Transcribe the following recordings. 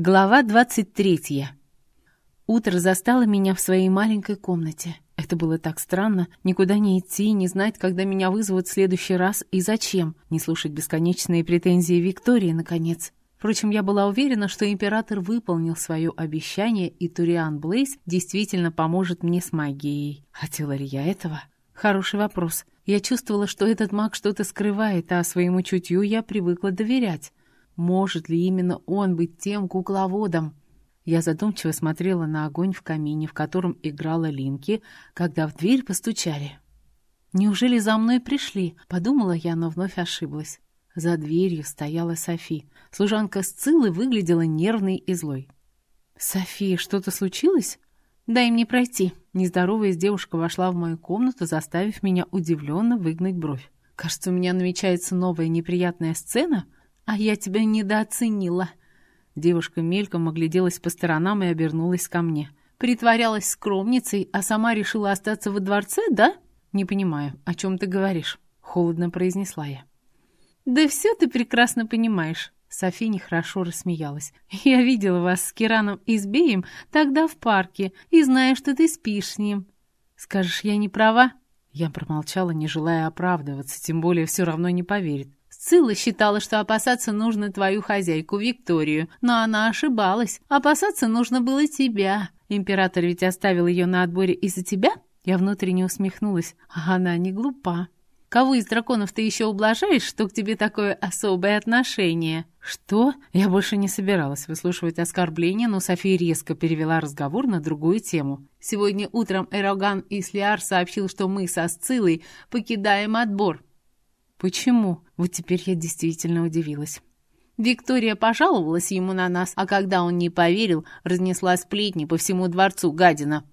Глава 23. Утро застало меня в своей маленькой комнате. Это было так странно, никуда не идти, не знать, когда меня вызовут в следующий раз и зачем, не слушать бесконечные претензии Виктории, наконец. Впрочем, я была уверена, что император выполнил свое обещание, и Туриан Блейз действительно поможет мне с магией. Хотела ли я этого? Хороший вопрос. Я чувствовала, что этот маг что-то скрывает, а своему чутью я привыкла доверять. Может ли именно он быть тем кукловодом? Я задумчиво смотрела на огонь в камине, в котором играла Линки, когда в дверь постучали. «Неужели за мной пришли?» — подумала я, но вновь ошиблась. За дверью стояла Софи. Служанка Сциллы выглядела нервной и злой. «Софи, что-то случилось?» «Дай мне пройти». Нездоровая девушка вошла в мою комнату, заставив меня удивленно выгнуть бровь. «Кажется, у меня намечается новая неприятная сцена», «А я тебя недооценила». Девушка мельком огляделась по сторонам и обернулась ко мне. «Притворялась скромницей, а сама решила остаться во дворце, да?» «Не понимаю, о чем ты говоришь?» — холодно произнесла я. «Да все ты прекрасно понимаешь». Софи нехорошо рассмеялась. «Я видела вас с Кираном и тогда в парке и знаю, что ты спишь с ним. Скажешь, я не права?» Я промолчала, не желая оправдываться, тем более все равно не поверит. Сцилла считала, что опасаться нужно твою хозяйку Викторию, но она ошибалась. Опасаться нужно было тебя. Император ведь оставил ее на отборе из-за тебя? Я внутренне усмехнулась. А она не глупа. Кого из драконов ты еще ублажаешь, что к тебе такое особое отношение?» «Что?» Я больше не собиралась выслушивать оскорбления, но София резко перевела разговор на другую тему. «Сегодня утром Эроган Ислиар сообщил, что мы со Сцилой покидаем отбор. «Почему?» Вот теперь я действительно удивилась. Виктория пожаловалась ему на нас, а когда он не поверил, разнесла сплетни по всему дворцу гадина.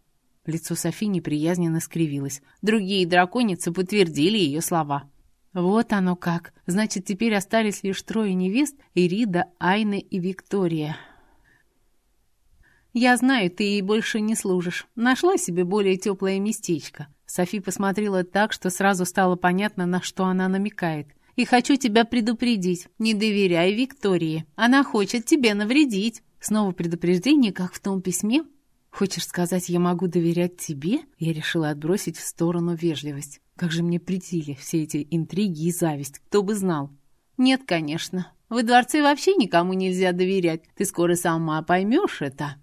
Лицо Софи неприязненно скривилось. Другие драконицы подтвердили ее слова. Вот оно как. Значит, теперь остались лишь трое невест — Ирида, Айна и Виктория. «Я знаю, ты ей больше не служишь. Нашла себе более теплое местечко. Софи посмотрела так, что сразу стало понятно, на что она намекает. «И хочу тебя предупредить. Не доверяй Виктории. Она хочет тебе навредить». Снова предупреждение, как в том письме. «Хочешь сказать, я могу доверять тебе?» Я решила отбросить в сторону вежливость. Как же мне претили все эти интриги и зависть, кто бы знал. «Нет, конечно. В дворце вообще никому нельзя доверять. Ты скоро сама поймешь это».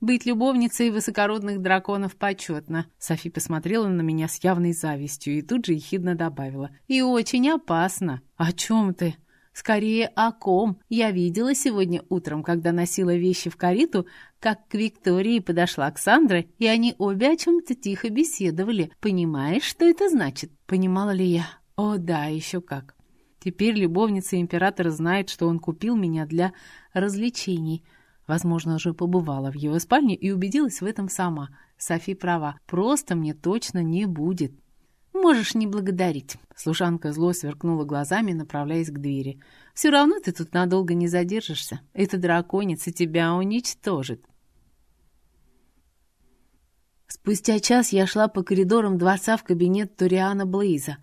Быть любовницей высокородных драконов почетно. Софи посмотрела на меня с явной завистью и тут же ехидно добавила. И очень опасно. О чем ты? Скорее, о ком. Я видела сегодня утром, когда носила вещи в карету, как к Виктории подошла Оксандра, и они обе о чем-то тихо беседовали. Понимаешь, что это значит? Понимала ли я? О, да, еще как. Теперь любовница императора знает, что он купил меня для развлечений — Возможно, уже побывала в его спальне и убедилась в этом сама. Софи права, просто мне точно не будет. «Можешь не благодарить». Служанка зло сверкнула глазами, направляясь к двери. «Все равно ты тут надолго не задержишься. Эта драконица тебя уничтожит». Спустя час я шла по коридорам дворца в кабинет Ториана Блейза.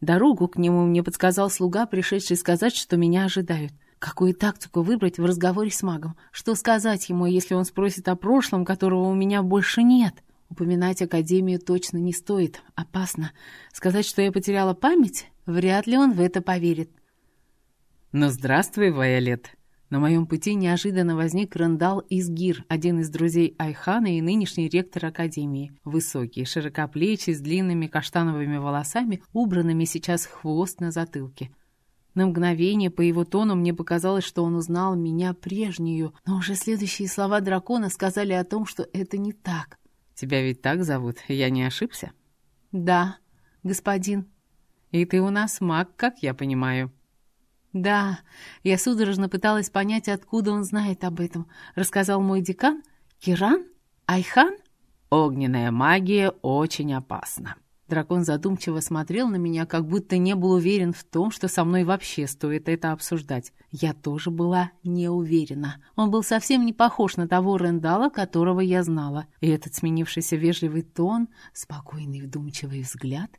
Дорогу к нему мне подсказал слуга, пришедший сказать, что меня ожидают. Какую тактику выбрать в разговоре с магом? Что сказать ему, если он спросит о прошлом, которого у меня больше нет? Упоминать Академию точно не стоит. Опасно. Сказать, что я потеряла память? Вряд ли он в это поверит. «Ну, здравствуй, Вайолет!» На моем пути неожиданно возник Рандал Изгир, один из друзей Айхана и нынешний ректор Академии. Высокий, широкоплечий, с длинными каштановыми волосами, убранными сейчас хвост на затылке. На мгновение по его тону мне показалось, что он узнал меня прежнюю, но уже следующие слова дракона сказали о том, что это не так. «Тебя ведь так зовут, я не ошибся?» «Да, господин». «И ты у нас маг, как я понимаю». «Да, я судорожно пыталась понять, откуда он знает об этом. Рассказал мой декан? Киран? Айхан?» «Огненная магия очень опасна», Дракон задумчиво смотрел на меня, как будто не был уверен в том, что со мной вообще стоит это обсуждать. Я тоже была не уверена. Он был совсем не похож на того Рендала, которого я знала. И этот сменившийся вежливый тон, спокойный вдумчивый взгляд.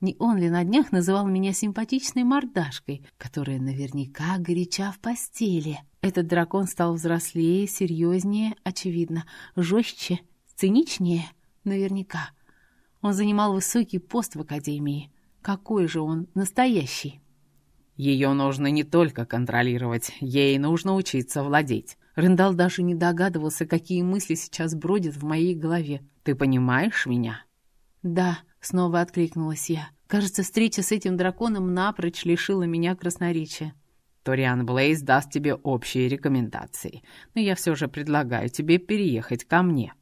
Не он ли на днях называл меня симпатичной мордашкой, которая наверняка горяча в постели? Этот дракон стал взрослее, серьезнее, очевидно, жестче, циничнее, наверняка. Он занимал высокий пост в Академии. Какой же он настоящий? Ее нужно не только контролировать, ей нужно учиться владеть. Рендал даже не догадывался, какие мысли сейчас бродят в моей голове. «Ты понимаешь меня?» «Да», — снова откликнулась я. «Кажется, встреча с этим драконом напрочь лишила меня красноречия». Ториан Блейз даст тебе общие рекомендации, но я все же предлагаю тебе переехать ко мне».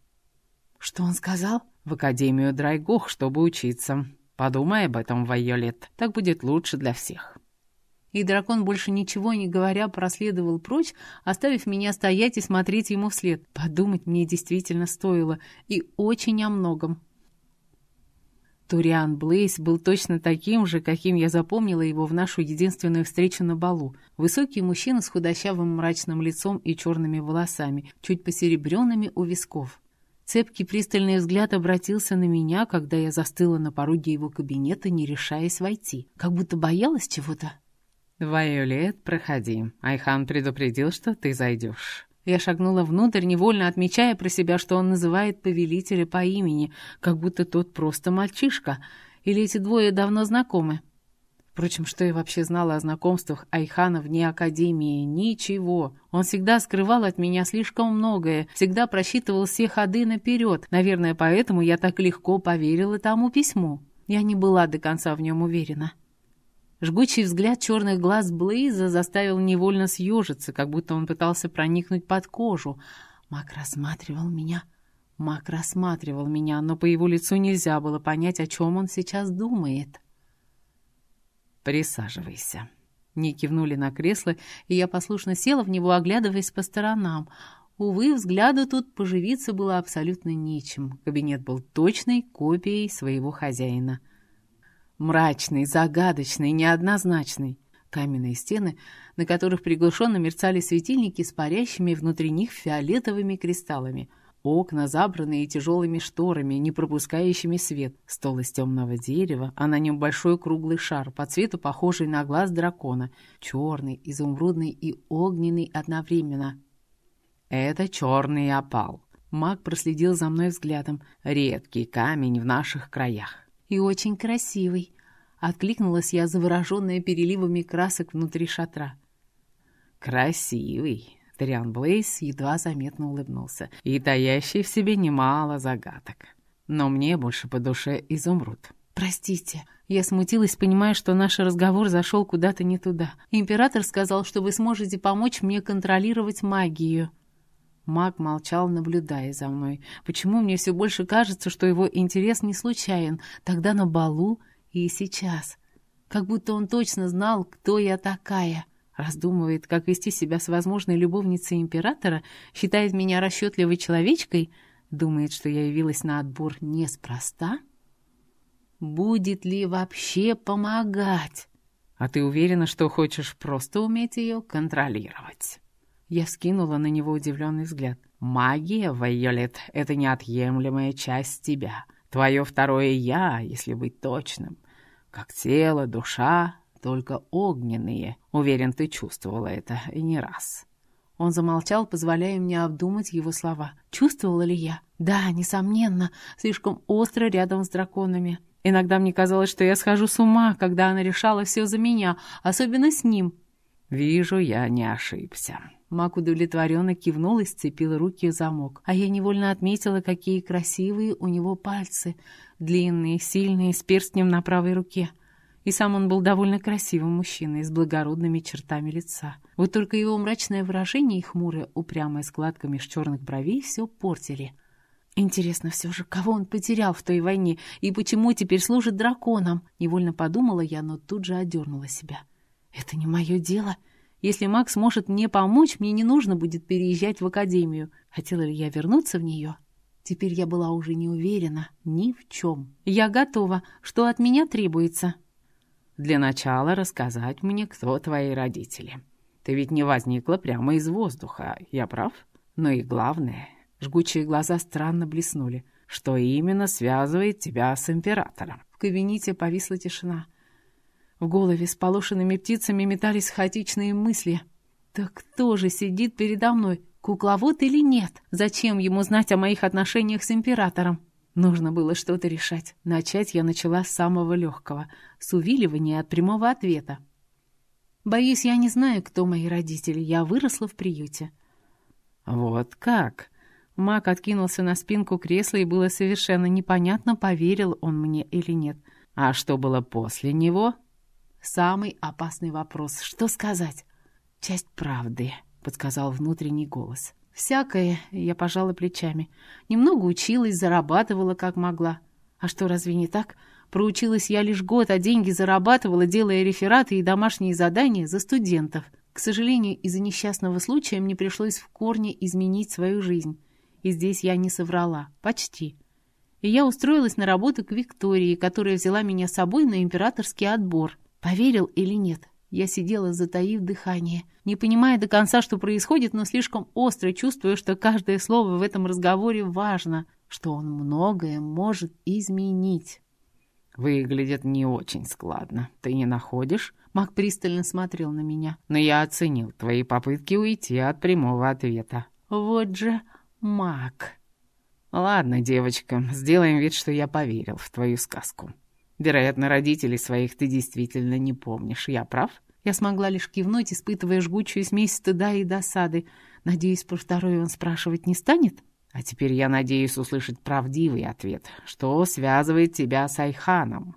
«Что он сказал?» «В Академию Драйгох, чтобы учиться. Подумай об этом, Вайолет, так будет лучше для всех» и дракон, больше ничего не говоря, проследовал прочь, оставив меня стоять и смотреть ему вслед. Подумать мне действительно стоило, и очень о многом. Туриан Блейс был точно таким же, каким я запомнила его в нашу единственную встречу на балу. Высокий мужчина с худощавым мрачным лицом и черными волосами, чуть посеребренными у висков. Цепкий пристальный взгляд обратился на меня, когда я застыла на пороге его кабинета, не решаясь войти. Как будто боялась чего-то. «Вайолет, проходи. Айхан предупредил, что ты зайдешь». Я шагнула внутрь, невольно отмечая про себя, что он называет повелителя по имени, как будто тот просто мальчишка. Или эти двое давно знакомы. Впрочем, что я вообще знала о знакомствах Айхана вне Академии? Ничего. Он всегда скрывал от меня слишком многое, всегда просчитывал все ходы наперед. Наверное, поэтому я так легко поверила тому письму. Я не была до конца в нем уверена. Жгучий взгляд черных глаз Блейза заставил невольно съежиться, как будто он пытался проникнуть под кожу. Мак рассматривал меня. Мак рассматривал меня, но по его лицу нельзя было понять, о чем он сейчас думает. «Присаживайся». Не кивнули на кресло, и я послушно села в него, оглядываясь по сторонам. Увы, взгляду тут поживиться было абсолютно нечем. Кабинет был точной копией своего хозяина — Мрачный, загадочный, неоднозначный. Каменные стены, на которых приглушенно мерцали светильники с парящими внутри них фиолетовыми кристаллами. Окна, забранные тяжелыми шторами, не пропускающими свет. Стол из темного дерева, а на нем большой круглый шар, по цвету похожий на глаз дракона. Черный, изумрудный и огненный одновременно. «Это черный опал». Маг проследил за мной взглядом. «Редкий камень в наших краях» и очень красивый», — откликнулась я, завороженная переливами красок внутри шатра. «Красивый», — Триан Блейс едва заметно улыбнулся, «и таящий в себе немало загадок. Но мне больше по душе изумруд». «Простите», я смутилась, понимая, что наш разговор зашел куда-то не туда. Император сказал, что вы сможете помочь мне контролировать магию. Маг молчал, наблюдая за мной. Почему мне все больше кажется, что его интерес не случайен, тогда на балу и сейчас? Как будто он точно знал, кто я такая. Раздумывает, как вести себя с возможной любовницей императора, считает меня расчетливой человечкой, думает, что я явилась на отбор неспроста. Будет ли вообще помогать? А ты уверена, что хочешь просто уметь ее контролировать? Я вскинула на него удивленный взгляд. «Магия, Вайолет, — это неотъемлемая часть тебя. Твое второе «я», если быть точным. Как тело, душа, только огненные. Уверен, ты чувствовала это и не раз». Он замолчал, позволяя мне обдумать его слова. Чувствовала ли я? Да, несомненно, слишком остро рядом с драконами. Иногда мне казалось, что я схожу с ума, когда она решала все за меня, особенно с ним. «Вижу, я не ошибся», Мак удовлетворенно кивнул и сцепил руки в замок. А я невольно отметила, какие красивые у него пальцы. Длинные, сильные, с перстнем на правой руке. И сам он был довольно красивым мужчиной, с благородными чертами лица. Вот только его мрачное выражение и хмурая, упрямая складка меж черных бровей все портили. Интересно все же, кого он потерял в той войне и почему теперь служит драконам? Невольно подумала я, но тут же одернула себя. Это не мое дело. Если Макс может мне помочь, мне не нужно будет переезжать в академию. Хотела ли я вернуться в нее? Теперь я была уже не уверена ни в чем. Я готова. Что от меня требуется? Для начала рассказать мне, кто твои родители. Ты ведь не возникла прямо из воздуха, я прав? Но и главное, жгучие глаза странно блеснули. Что именно связывает тебя с императором? В кабинете повисла тишина. В голове с полошенными птицами метались хаотичные мысли. Так кто же сидит передо мной? Кукловод или нет? Зачем ему знать о моих отношениях с императором? Нужно было что-то решать. Начать я начала с самого легкого, с увиливания от прямого ответа. Боюсь, я не знаю, кто мои родители. Я выросла в приюте. Вот как? Мак откинулся на спинку кресла, и было совершенно непонятно, поверил он мне или нет. А что было после него? Самый опасный вопрос. Что сказать? Часть правды, подсказал внутренний голос. Всякое, я пожала плечами. Немного училась, зарабатывала как могла. А что, разве не так? Проучилась я лишь год, а деньги зарабатывала, делая рефераты и домашние задания за студентов. К сожалению, из-за несчастного случая мне пришлось в корне изменить свою жизнь. И здесь я не соврала. Почти. И я устроилась на работу к Виктории, которая взяла меня с собой на императорский отбор. Поверил или нет? Я сидела, затаив дыхание, не понимая до конца, что происходит, но слишком остро чувствуя, что каждое слово в этом разговоре важно, что он многое может изменить. «Выглядит не очень складно. Ты не находишь?» Мак пристально смотрел на меня. «Но я оценил твои попытки уйти от прямого ответа». «Вот же маг. Ладно, девочка, сделаем вид, что я поверил в твою сказку. Вероятно, родителей своих ты действительно не помнишь. Я прав? Я смогла лишь кивнуть, испытывая жгучую смесь стыда и досады. Надеюсь, про второй он спрашивать не станет? А теперь я надеюсь услышать правдивый ответ. Что связывает тебя с Айханом?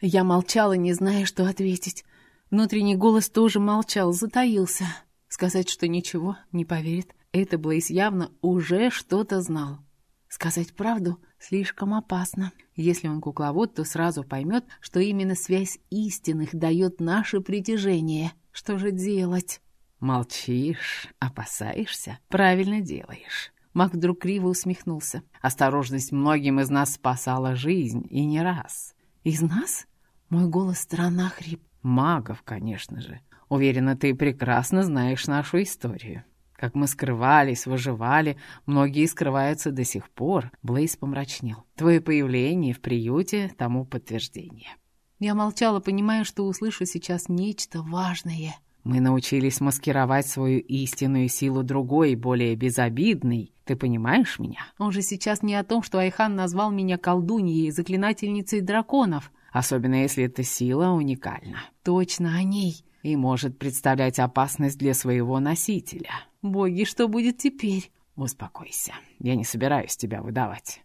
Я молчала, не зная, что ответить. Внутренний голос тоже молчал, затаился. Сказать, что ничего, не поверит. Это Блейз явно уже что-то знал. Сказать правду слишком опасно. Если он кукловод, то сразу поймет, что именно связь истинных дает наше притяжение. Что же делать? Молчишь, опасаешься, правильно делаешь. Мак вдруг криво усмехнулся. Осторожность многим из нас спасала жизнь, и не раз. Из нас? Мой голос странно хрип. Магов, конечно же. Уверена, ты прекрасно знаешь нашу историю. Как мы скрывались, выживали, многие скрываются до сих пор. Блейз помрачнел. Твое появление в приюте тому подтверждение. Я молчала, понимая, что услышу сейчас нечто важное. Мы научились маскировать свою истинную силу другой, более безобидной. Ты понимаешь меня? Он же сейчас не о том, что Айхан назвал меня колдуньей, заклинательницей драконов. Особенно если эта сила уникальна. Точно о ней. И может представлять опасность для своего носителя. Боги, что будет теперь? Успокойся, я не собираюсь тебя выдавать.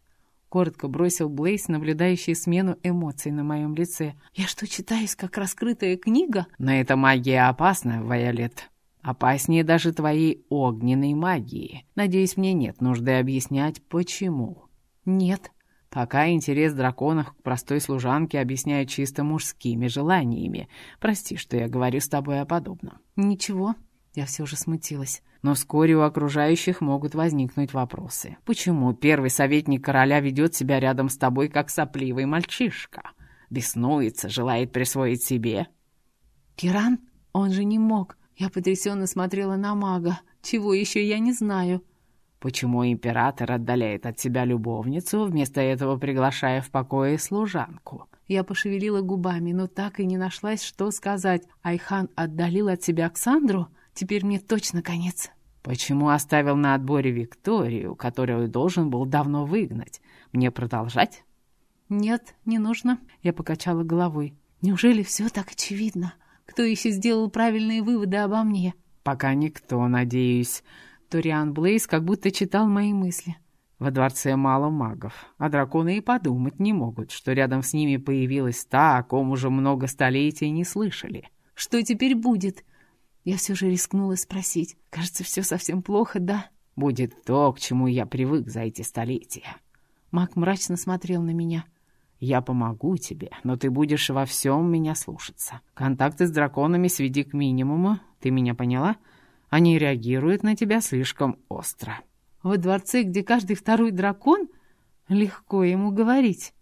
Коротко бросил Блейс, наблюдающий смену эмоций на моем лице. «Я что, читаюсь, как раскрытая книга?» «Но эта магия опасна, Вайолет. Опаснее даже твоей огненной магии. Надеюсь, мне нет нужды объяснять, почему». «Нет». Пока интерес драконов к простой служанке объясняют чисто мужскими желаниями. Прости, что я говорю с тобой о подобном». «Ничего». Я все же смутилась. Но вскоре у окружающих могут возникнуть вопросы. Почему первый советник короля ведет себя рядом с тобой, как сопливый мальчишка? Беснуется, желает присвоить себе? Киран? Он же не мог. Я потрясенно смотрела на мага. Чего еще я не знаю. Почему император отдаляет от себя любовницу, вместо этого приглашая в покое служанку? Я пошевелила губами, но так и не нашлась, что сказать. Айхан отдалил от себя Оксандру? Теперь мне точно конец. Почему оставил на отборе Викторию, которую должен был давно выгнать? Мне продолжать? Нет, не нужно. Я покачала головой. Неужели все так очевидно? Кто еще сделал правильные выводы обо мне? Пока никто, надеюсь. Ториан Блейз как будто читал мои мысли. Во дворце мало магов, а драконы и подумать не могут, что рядом с ними появилась та, о ком уже много столетий не слышали. Что теперь будет? Я все же рискнула спросить. Кажется, все совсем плохо, да? Будет то, к чему я привык за эти столетия. Мак мрачно смотрел на меня. Я помогу тебе, но ты будешь во всем меня слушаться. Контакты с драконами сведи к минимуму. Ты меня поняла? Они реагируют на тебя слишком остро. Во дворце, где каждый второй дракон? Легко ему говорить.